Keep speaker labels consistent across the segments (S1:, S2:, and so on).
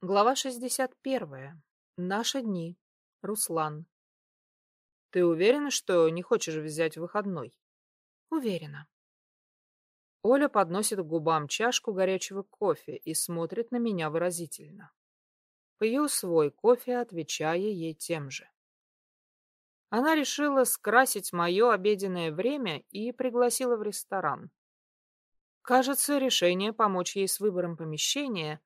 S1: Глава 61. Наши дни. Руслан. Ты уверена, что не хочешь взять выходной? Уверена. Оля подносит к губам чашку горячего кофе и смотрит на меня выразительно. Пью свой кофе, отвечая ей тем же. Она решила скрасить мое обеденное время и пригласила в ресторан. Кажется, решение помочь ей с выбором помещения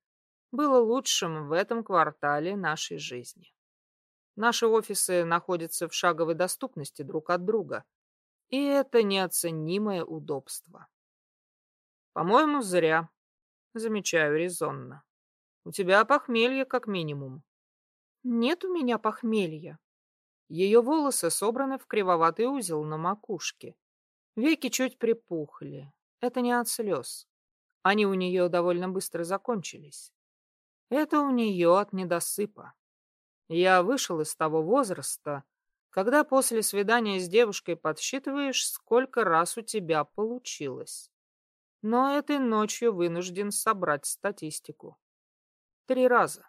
S1: было лучшим в этом квартале нашей жизни. Наши офисы находятся в шаговой доступности друг от друга, и это неоценимое удобство. По-моему, зря. Замечаю резонно. У тебя похмелье как минимум. Нет у меня похмелья. Ее волосы собраны в кривоватый узел на макушке. Веки чуть припухли. Это не от слез. Они у нее довольно быстро закончились. Это у нее от недосыпа. Я вышел из того возраста, когда после свидания с девушкой подсчитываешь, сколько раз у тебя получилось. Но этой ночью вынужден собрать статистику. Три раза.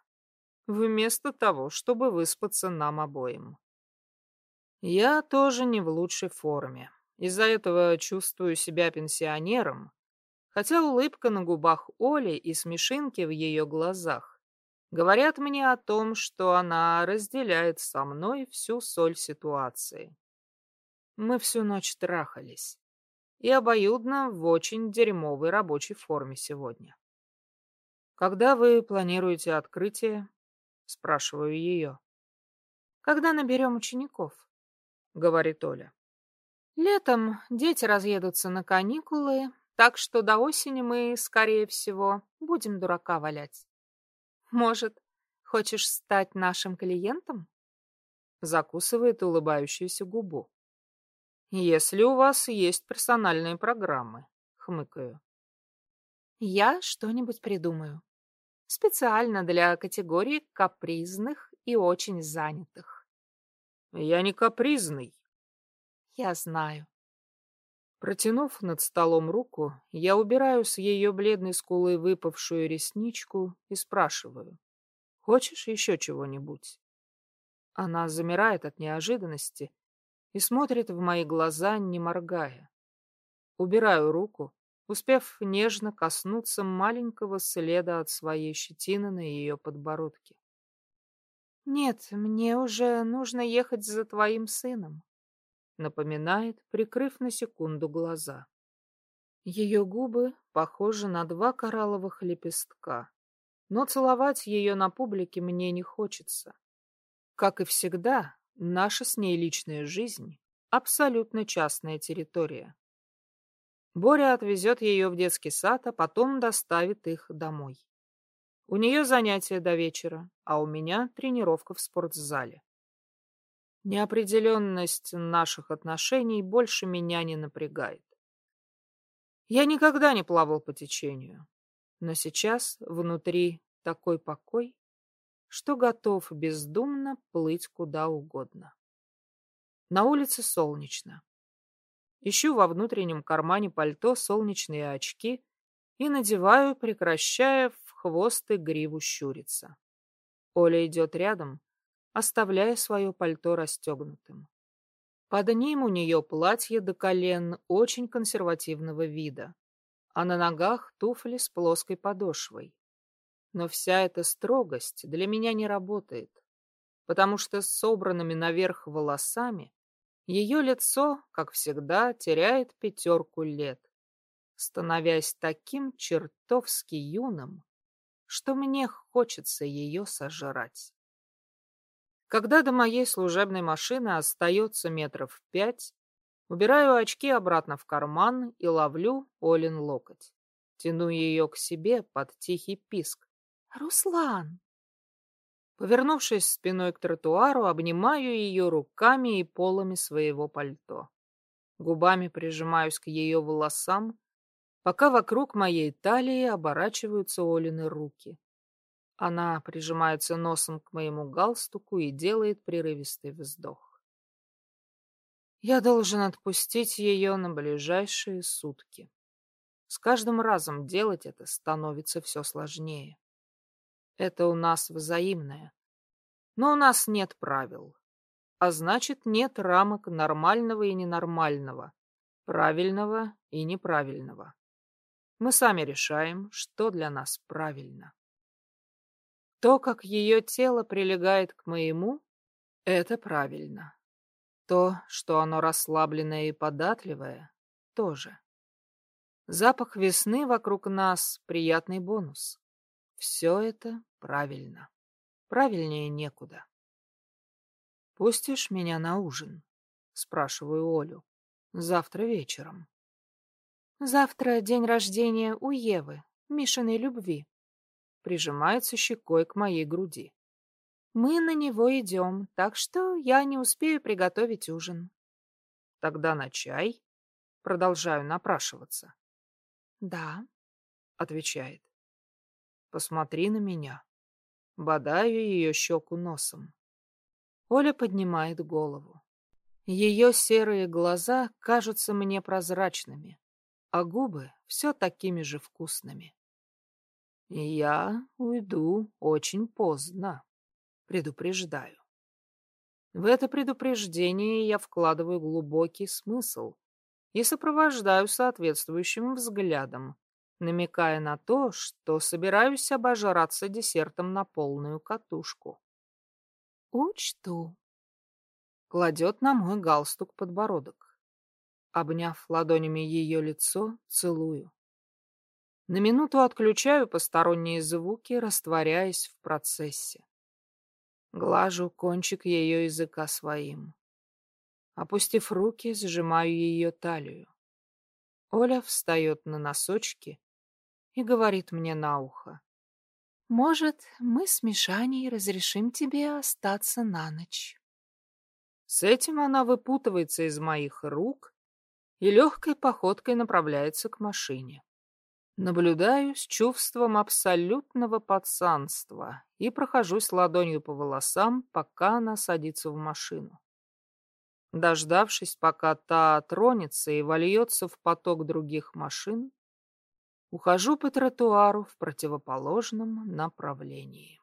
S1: Вместо того, чтобы выспаться нам обоим. Я тоже не в лучшей форме. Из-за этого чувствую себя пенсионером, хотя улыбка на губах Оли и смешинки в ее глазах Говорят мне о том, что она разделяет со мной всю соль ситуации. Мы всю ночь трахались. И обоюдно в очень дерьмовой рабочей форме сегодня. «Когда вы планируете открытие?» — спрашиваю ее. «Когда наберем учеников», — говорит Оля. «Летом дети разъедутся на каникулы, так что до осени мы, скорее всего, будем дурака валять». Может, хочешь стать нашим клиентом? Закусывает улыбающуюся губу. Если у вас есть персональные программы, хмыкаю. Я что-нибудь придумаю. Специально для категории капризных и очень занятых. Я не капризный. Я знаю. Протянув над столом руку, я убираю с ее бледной скулы выпавшую ресничку и спрашиваю. «Хочешь еще чего-нибудь?» Она замирает от неожиданности и смотрит в мои глаза, не моргая. Убираю руку, успев нежно коснуться маленького следа от своей щетины на ее подбородке. «Нет, мне уже нужно ехать за твоим сыном», напоминает, прикрыв на секунду глаза. Ее губы похожи на два коралловых лепестка, но целовать ее на публике мне не хочется. Как и всегда, наша с ней личная жизнь — абсолютно частная территория. Боря отвезет ее в детский сад, а потом доставит их домой. У нее занятия до вечера, а у меня тренировка в спортзале. Неопределенность наших отношений больше меня не напрягает. Я никогда не плавал по течению, но сейчас внутри такой покой, что готов бездумно плыть куда угодно. На улице солнечно. Ищу во внутреннем кармане пальто солнечные очки и надеваю, прекращая в хвост и гриву щуриться. Оля идет рядом, оставляя свое пальто расстегнутым. Под ним у нее платье до колен очень консервативного вида, а на ногах туфли с плоской подошвой. Но вся эта строгость для меня не работает, потому что с собранными наверх волосами ее лицо, как всегда, теряет пятерку лет, становясь таким чертовски юным, что мне хочется ее сожрать. Когда до моей служебной машины остается метров пять, убираю очки обратно в карман и ловлю Олин локоть. Тяну ее к себе под тихий писк. «Руслан!» Повернувшись спиной к тротуару, обнимаю ее руками и полами своего пальто. Губами прижимаюсь к ее волосам, пока вокруг моей талии оборачиваются Олины руки. Она прижимается носом к моему галстуку и делает прерывистый вздох. Я должен отпустить ее на ближайшие сутки. С каждым разом делать это становится все сложнее. Это у нас взаимное. Но у нас нет правил. А значит, нет рамок нормального и ненормального, правильного и неправильного. Мы сами решаем, что для нас правильно. То, как ее тело прилегает к моему, это правильно. То, что оно расслабленное и податливое, тоже. Запах весны вокруг нас — приятный бонус. Все это правильно. Правильнее некуда. «Пустишь меня на ужин?» — спрашиваю Олю. «Завтра вечером».
S2: «Завтра день рождения у Евы, Мишиной любви», —
S1: прижимается щекой к моей груди.
S2: «Мы на него идем, так что я не успею приготовить ужин».
S1: «Тогда на чай?» — продолжаю напрашиваться.
S2: «Да», —
S1: отвечает. «Посмотри на меня». Бодаю ее щеку носом. Оля поднимает голову. Ее серые глаза кажутся мне прозрачными, а губы все такими же вкусными. Я уйду очень поздно, предупреждаю. В это предупреждение я вкладываю глубокий смысл, и сопровождаю соответствующим взглядом, намекая на то, что собираюсь обожраться десертом на полную катушку.
S2: «Учту», —
S1: кладет на мой галстук подбородок. Обняв ладонями ее лицо, целую. На минуту отключаю посторонние звуки, растворяясь в процессе. Глажу кончик ее языка своим. Опустив руки, сжимаю ее талию. Оля встает на носочки и говорит мне на ухо.
S2: «Может, мы с Мишаней разрешим тебе остаться на ночь?»
S1: С этим она выпутывается из моих рук и легкой походкой направляется к машине. Наблюдаю с чувством абсолютного пацанства и прохожусь ладонью по волосам, пока она садится в машину. Дождавшись, пока та тронется и вольется в поток других машин, ухожу по тротуару в противоположном направлении.